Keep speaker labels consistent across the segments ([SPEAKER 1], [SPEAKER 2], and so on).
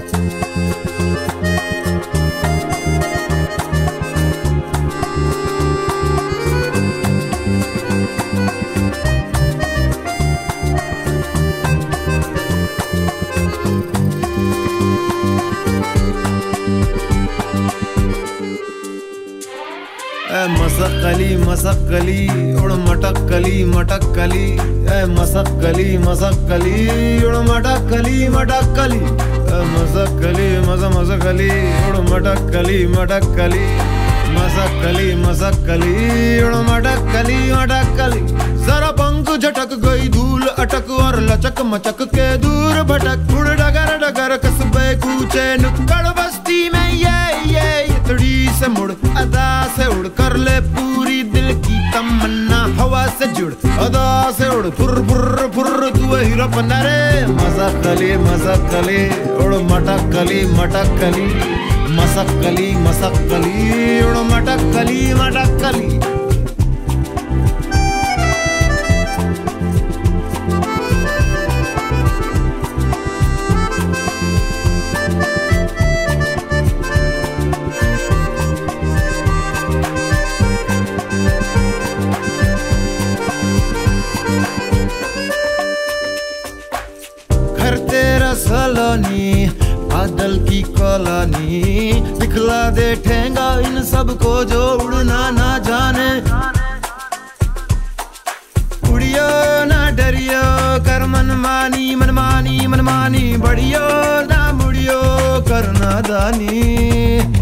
[SPEAKER 1] Thank you. ए मसक कली मसक कली उड़ मटक कली मटक कली ऐ मसक कली मसक कली उड़ मटक कली मटक कली मसक कली मज मसक कली उड़ मटक कली मटक कली मसक कली मसक कली उड़ मटक कली मटक कली जरा पंख झटक गई, धूल अटक और लचक मचक के दूर भटक। उड़ डगर डगर कसबे कूचे नुक्कड़ ಅದಾಸೆವಳು ಪುರ್ ಪುರ್ ಪುರ್ ತುವ ಕಲಿ ಮಸಕ್ಕಲಿ ಮಸಕ್ಕಲಿ ಮಸಕ್ ಮಟಕ್ಕಲಿ ಮಟಕ್ಕಲಿ, ಮಸಕ್ಕಲಿ ಮಸಕ್ಕಲಿ ಮಟಕ್ ಮಟಕ್ಕಲಿ, ಮಟಕ್ सलोनी, बादल की कॉलोनी। दिखला दे ठेंगा इन सबको जो उड़ना ना जाने। उड़ियो ना डरियो, कर मनमानी मनमानी मनमानी बढ़ियो ना मुड़ियो करना दानी।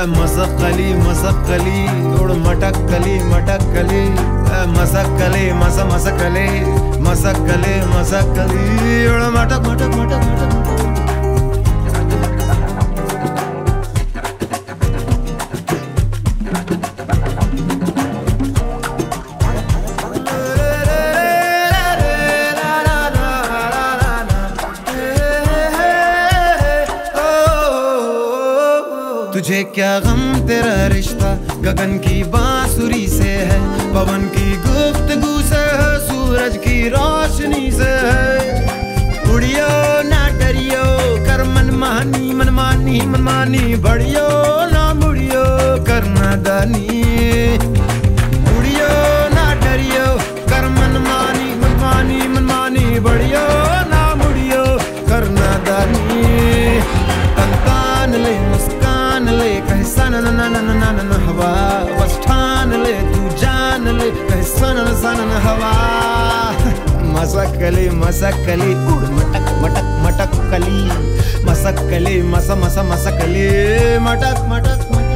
[SPEAKER 1] ಕಲಿ ಮಸಕ್ಕಲಿ ಮಸಕ್ಕಲಿ ನೋಡು ಮಟಕ್ಕಲಿ ಮಟಕ್ಕಲಿ ಮಸಕ್ಕಲಿ ಮಸ ಮಸಕಲೆ ಮಸಕ್ಕಲೆ ಮಸಕ್ಕಲಿ ಮಟಕ್ तुझे क्या गम तेरा रिश्ता? गगन की बांसुरी से है, पवन की गुफ्तगू से है, सूरज की रोशनी से है। उड़ियो ना डरियो, कर मन मानी मनमानी मनमानी बढ़ियो ना मुड़ियो, करना दानी। कैसा न सन न हवा। मसकली मसकली, उड़, मटक मटक मटक कली मसकली, मस मस, मसकली, मटक मटक मटक।